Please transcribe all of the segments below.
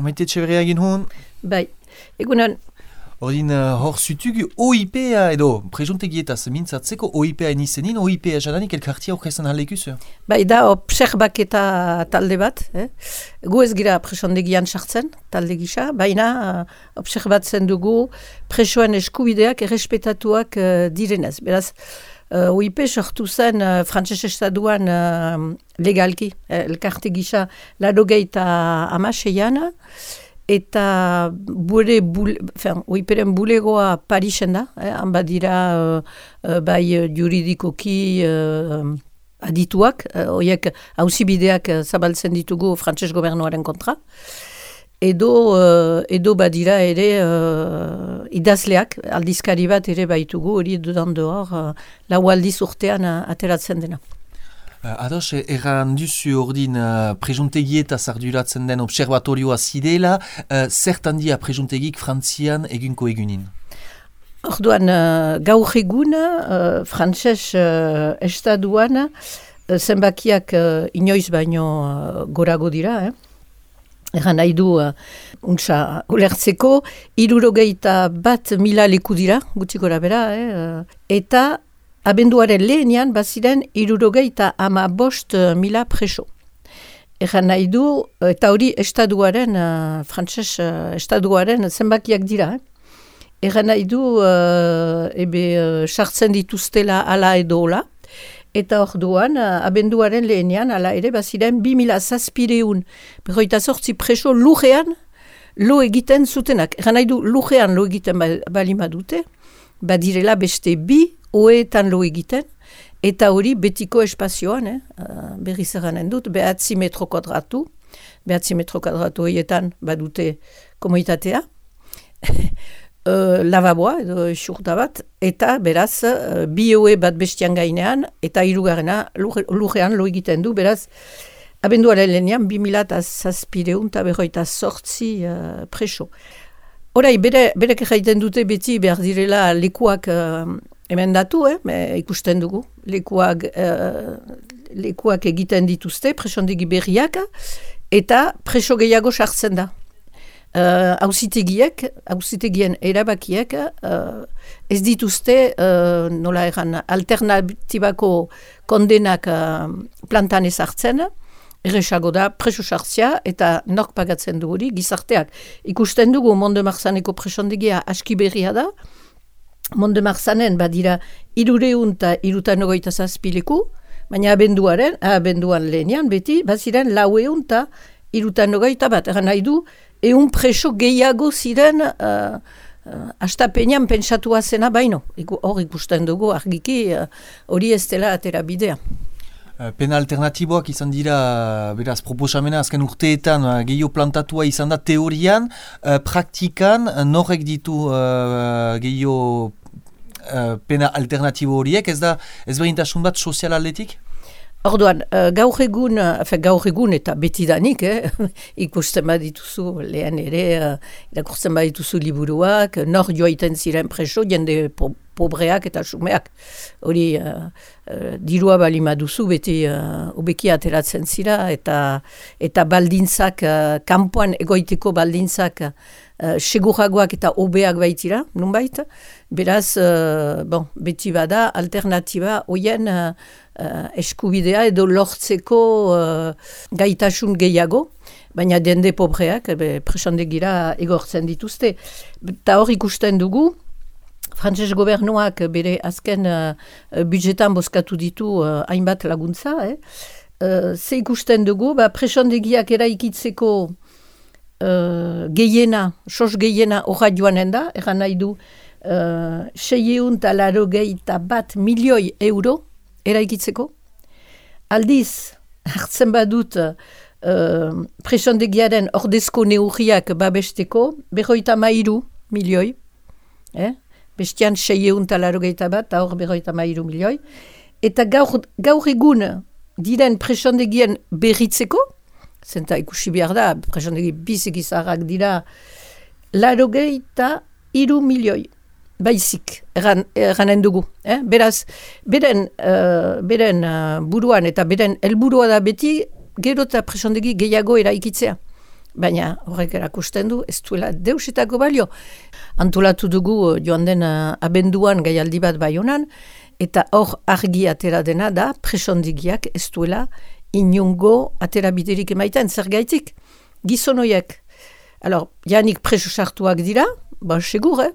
Maite txeberea egin hon, Bai, egunan, ordin uh, hor zutugu OIP-a edo presuntegietaz mintzatzeko OIP-a enizenin, OIP-a jadanik elkartia horrezan halekuz. bai da observaketa talde bat, eh? gu ez gira presondegian sartzen, talde gisa, baina uh, observatzen dugu presoen eskubideak errespetatuak uh, direnez. Beraz, uh, OIP sortu zen uh, frantses estaduan uh, legalki, eh, elkarte gisa larogeita amaseian, eta bure bule, fen, oiperen bulegoa Parisen da, eh, han badira uh, bai uh, juridikoki uh, adituak, uh, oiek hausibideak zabaltzen ditugu frantses gobernuaren kontra, edo, uh, edo badira ere uh, idazleak, aldizkari bat ere baitugu, hori dudan dohor, uh, lau aldiz urtean ateratzen dena. Uh, ados, eh, erran duzu ordin uh, presuntegietaz arduratzen den observatorioa zidela, uh, zertan dia presuntegik frantzian egunko egunin? Orduan, uh, gaur egun, uh, frantses uh, estaduan, uh, zenbakiak uh, inoiz baino uh, gorago dira, eh? Egan nahi du, uh, untsa, ulertzeko, irurogeita bat mila leku dira, gutxi gora bera, eh? eta abenduaren lehenean baziren irurogeita ama bost uh, mila preso. Egan nahi du, eta hori estaduaren, uh, frantses uh, estaduaren zenbakiak dira, eh? Egan nahi du, uh, ebe, uh, sartzen dituztela ala edo hola, eta orduan, uh, abenduaren lehenean, ala ere, baziren 2000 zazpireun, berroita sortzi preso lujean, lo egiten zutenak. Egan nahi du, lujean lo egiten ba, balima dute, badirela beste bi, oetan lo egiten, eta hori betiko espazioan, eh? uh, berriz eranen dut, behatzi metro kuadratu, behatzi metro kuadratu horietan badute komunitatea, uh, lavaboa edo xurta bat, eta beraz uh, bi hoe bat bestian gainean, eta hirugarrena lujean lo egiten du, beraz abenduaren lehenean, bi mila eta zazpireun eta berroita sortzi uh, preso. Horai, bere, berek jaiten dute beti behar direla lekuak uh, emendatu, eh? Me, ikusten dugu, lekuak, uh, lekuak egiten dituzte, presondegi berriak, eta preso gehiago sartzen da uh, hausitegiek, hausitegien erabakiek uh, ez dituzte uh, nola egan alternatibako kondenak uh, plantan ezartzen, erresago da preso sartzea eta nork pagatzen du hori gizarteak. Ikusten dugu Monde Marzaneko presondegia aski berria da, Monde Marzanen badira irureun eta irutan ogoita zazpileku, baina abenduaren, abenduan lehenian beti, baziren laueun eta irutan ogoita bat, eran nahi du, eun preso gehiago ziren uh, uh, astapenean pentsatua zena baino. Hor ikusten dugu argiki hori uh, ez dela atera bidea. Pena alternatiboak izan dira, beraz, proposamena azken urteetan gehiago plantatua izan da teorian, praktikan norek ditu uh, gehiago uh, pena alternatibo horiek, ez da ez behintasun bat sozial aldetik? Orduan, uh, gaur egun, uh, gaur egun eta betidanik, eh, ikusten badituzu lehen ere, uh, irakurtzen badituzu liburuak, nor joaiten ziren preso, jende po pobreak eta sumeak. Hori, uh, uh, dirua bali maduzu, beti uh, ubeki ateratzen zira, eta eta baldintzak, uh, kanpoan egoiteko baldintzak, uh, seguragoak eta obeak baitira, nunbait. Beraz, uh, bon, beti bada, alternatiba, hoien, uh, eskubidea edo lortzeko gaitasun gehiago, baina dende pobreak be, presondegira egortzen dituzte. Eta hor ikusten dugu, Frantses gobernuak bere azken uh, budgetan bozkatu ditu uh, hainbat laguntza, eh? uh, ze ikusten dugu, ba, presondegiak eraikitzeko uh, gehiena, sos gehiena horra joanen da, eran nahi du, uh, seieun talaro gehi bat milioi euro, eraikitzeko. Aldiz, hartzen badut uh, presondegiaren ordezko neurriak babesteko, berroita mairu milioi, eh? bestian seieun talaro bat, eta hor berroita mairu milioi, eta gaur, gaur egun diren presondegien berritzeko, zenta ikusi behar da, presondegi bizikizarrak dira, laro iru milioi baizik eranen dugu. Eh? Beraz, beren, uh, beren uh, buruan eta beren helburua da beti gero eta presondegi gehiago eraikitzea. baina horrek erakusten du, ez duela deusetako balio. Antolatu dugu joan den abenduan gaialdi bat bai honan, eta hor argi atera dena da presondigiak ez duela inungo atera biderik emaiten zer gaitik. Gizonoiek. Alors, janik preso sartuak dira, ba, segur, eh?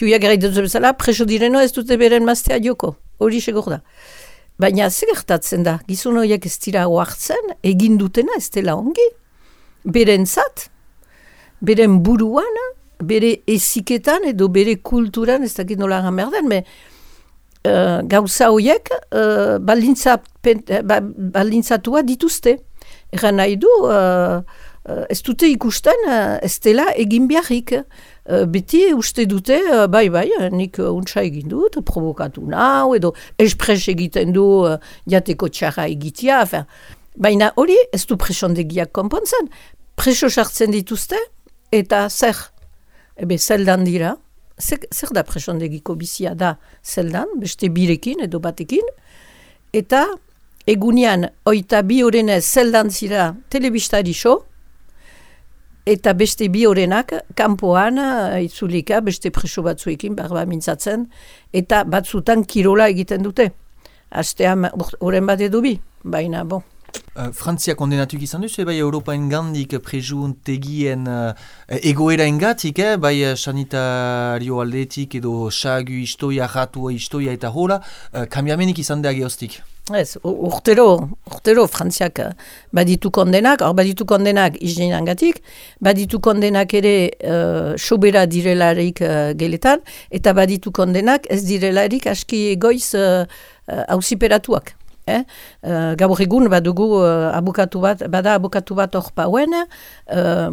Juia gara idutu bezala, preso direno ez dute beren maztea joko. Hori segur da. Baina, gertatzen da, gizonoiek ez dira oartzen, egin dutena ez dela ongi. Beren zat, beren buruan, bere eziketan edo bere kulturan, ez dakit nola gamerden, me, uh, gauza horiek uh, balintzatua dituzte. Egan nahi du, uh, ez dute ikusten uh, ez dela egin beharrik. Uh, beti uste dute, uh, bai, bai, nik untsa egin dut, provokatu nau, edo espres egiten du uh, jateko txarra egitea. Baina hori ez du presondegiak konpontzen. Preso sartzen dituzte, eta zer, ebe zeldan dira, zer, da presondegiko bizia da zeldan, beste birekin edo batekin, eta egunean oita bi horrenez zeldan zira telebistari so, eta beste bi horrenak kanpoan itzulika beste preso batzuekin barba mintzatzen, eta batzutan kirola egiten dute. Astean horren bat edo bi, baina bon. Uh, Frantzia kondenatuk izan duzu, bai Europaen gandik tegien uh, egoera engatik, eh? bai sanitario aldetik edo sagu istoia, ratu istoia eta hola, uh, kambiamenik izan da geostik. Ez, urtero, urtero Frantziak baditu kondenak, hor baditu kondenak izjenan gatik, baditu kondenak ere uh, sobera direlarik uh, geletan, eta baditu kondenak ez direlarik aski goiz uh, uh, Eh? Uh, Gabor egun badugu uh, abukatu bat, bada abukatu bat hor pauen, uh,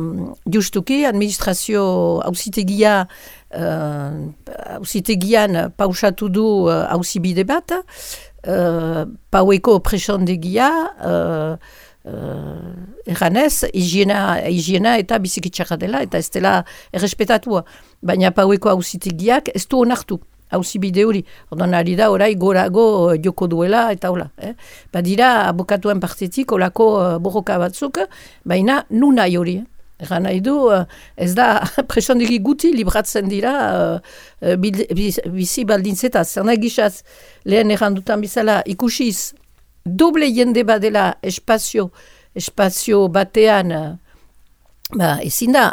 justuki administrazio hausitegia hausitegian uh, pausatu du hausibide uh, bat, uh, paueko presondegia uh, uh, erranez, higiena, higiena eta bizikitxarra eta ez dela errespetatua. Baina paueko hausitegiak ez du onartu hauzi bide hori. Ordan ari da, orai, gorago uh, joko duela, eta hola. Eh? Badira, abokatuen partetik, olako uh, borroka batzuk, baina nuna hori. Eh? Egan nahi du, uh, ez da, presondegi guti libratzen dira, uh, bizi baldintzeta, zer nahi gizaz, lehen errandutan bizala, ikusiz, doble jende badela espazio, espazio batean, ba, ezin da,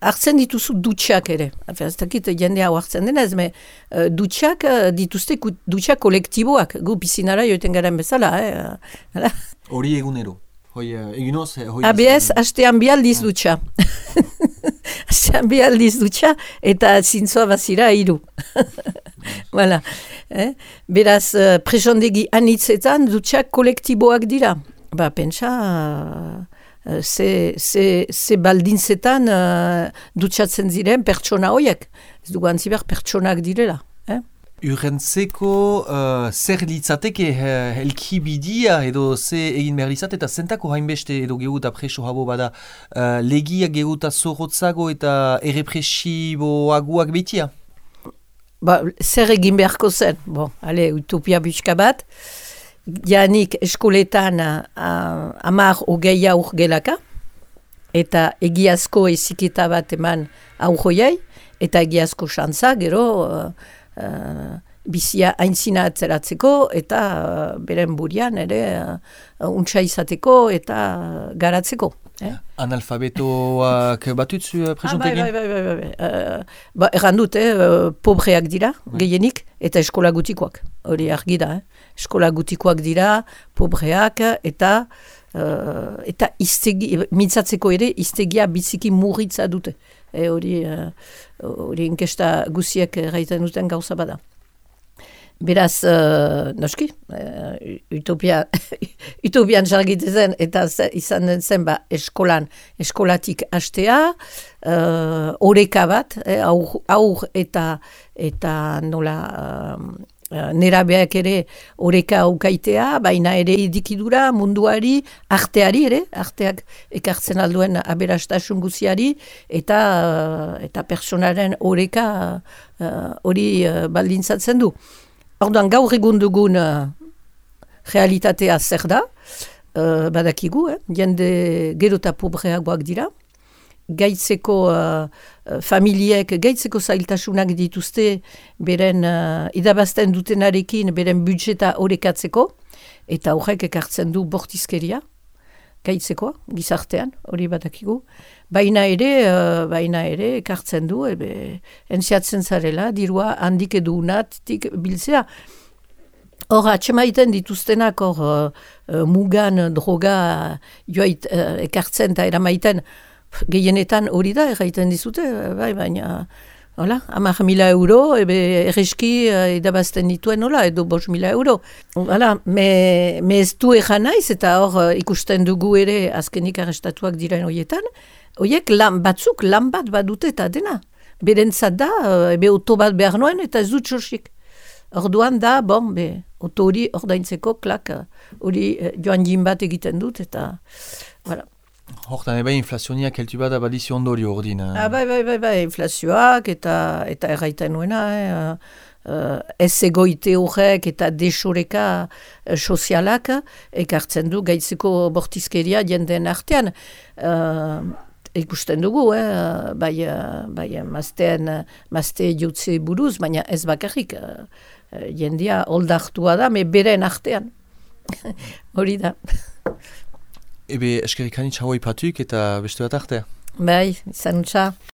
hartzen dituzu dutxak ere. Ez dakit jende hau hartzen denez, me uh, dutxak uh, dituzte dutxak kolektiboak, gu bizinara joiten garen bezala. Eh? Hori egunero. Hoi, uh, eginoz, hoi ABS, hastean bialdiz dutxa. Hastean bialdiz dutxa, eta zintzoa bazira iru. voilà. eh? Beraz, uh, presondegi anitzetan dutxak kolektiboak dira. Ba, pentsa... Eh, ze, ze, ze baldintzetan uh, dutxatzen ziren pertsona horiek. Ez dugu antziber pertsonak direla. Eh? Urrentzeko uh, zer litzateke uh, elkibidia edo ze egin behar litzat eta zentako hainbeste edo gehuta preso habo bada uh, legia gehuta zorotzago eta errepresiboaguak betia? Ba, zer egin beharko zen, bon, ale, utopia bat, janik eskoletan uh, amar ogei aur gelaka, eta egiazko eziketa bat eman aurroiai, eta egiazko xantza, gero, uh, uh, bizia aintzina atzeratzeko, eta uh, beren burian ere uh, untsa izateko eta garatzeko. Eh? Analfabetoak batutzu uh, presentegin? Ah, bai, bai, bai, bai, bai. Uh, ba, errandut, eh, pobreak dira, bai. gehienik, eta eskola gutikoak, hori argi da, eh? eskola gutikoak dira, pobreak, eta uh, eta iztegi, mintzatzeko ere, iztegia biziki murritza dute. E, hori, hori inkesta guziek gaiten duten gauza bada. Beraz, uh, noski, uh, utopia, utopian jargitezen eta izan den zen ba, eskolan, eskolatik hastea, uh, oreka bat, eh, aur, aur eta, eta nola, Eh, nera behak ere oreka aukaitea, baina ere idikidura munduari, arteari ere, arteak ekartzen alduen aberastasun guziari, eta, eta personaren oreka hori baldintzatzen du. Orduan gaur egun dugun uh, realitatea zer da, uh, badakigu, eh? jende gero eta pobreagoak dira, gaitzeko uh, familiek, gaitzeko zailtasunak dituzte beren uh, idabazten dutenarekin beren budjeta horrekatzeko, eta horrek ekartzen du bortizkeria, gaitzeko, gizartean, hori batakigu. Baina ere, uh, baina ere, ekartzen du, ebe, enziatzen zarela, dirua handik edu unatik biltzea. Hor, atxemaiten dituztenak, hor, uh, mugan, droga, joait, uh, ekartzen eta eramaiten, gehienetan hori da, erraiten dizute, bai, baina... Hola, amak mila euro, ebe erreski uh, edabazten dituen, hola, edo bos mila euro. Hola, me, me ez du egan naiz, eta hor uh, ikusten dugu ere azkenik arrestatuak diren horietan, horiek lan batzuk lan bat badute eta dena. Berentzat da, uh, ebe oto bat behar noen eta ez dut txosik. Orduan da, bon, be, oto hori ordaintzeko klak hori joan jin bat egiten dut, eta, voilà. Hortan, eba inflazioniak heltu bat abadizio ondori ordin. Eh? Ah, bai, bai, bai, bai, inflazioak eta eta erraiten nuena, eh? Uh, ez egoite horrek eta desoreka uh, sozialak ekartzen du gaitzeko bortizkeria jenden artean. Uh, ikusten dugu, eh? bai, bai maztean, mazte jutze buruz, baina ez bakarrik uh, jendia oldartua da, me beren artean. Hori da. Ebe eskerikani txaua ipatuk eta beste bat arte. Bai, izan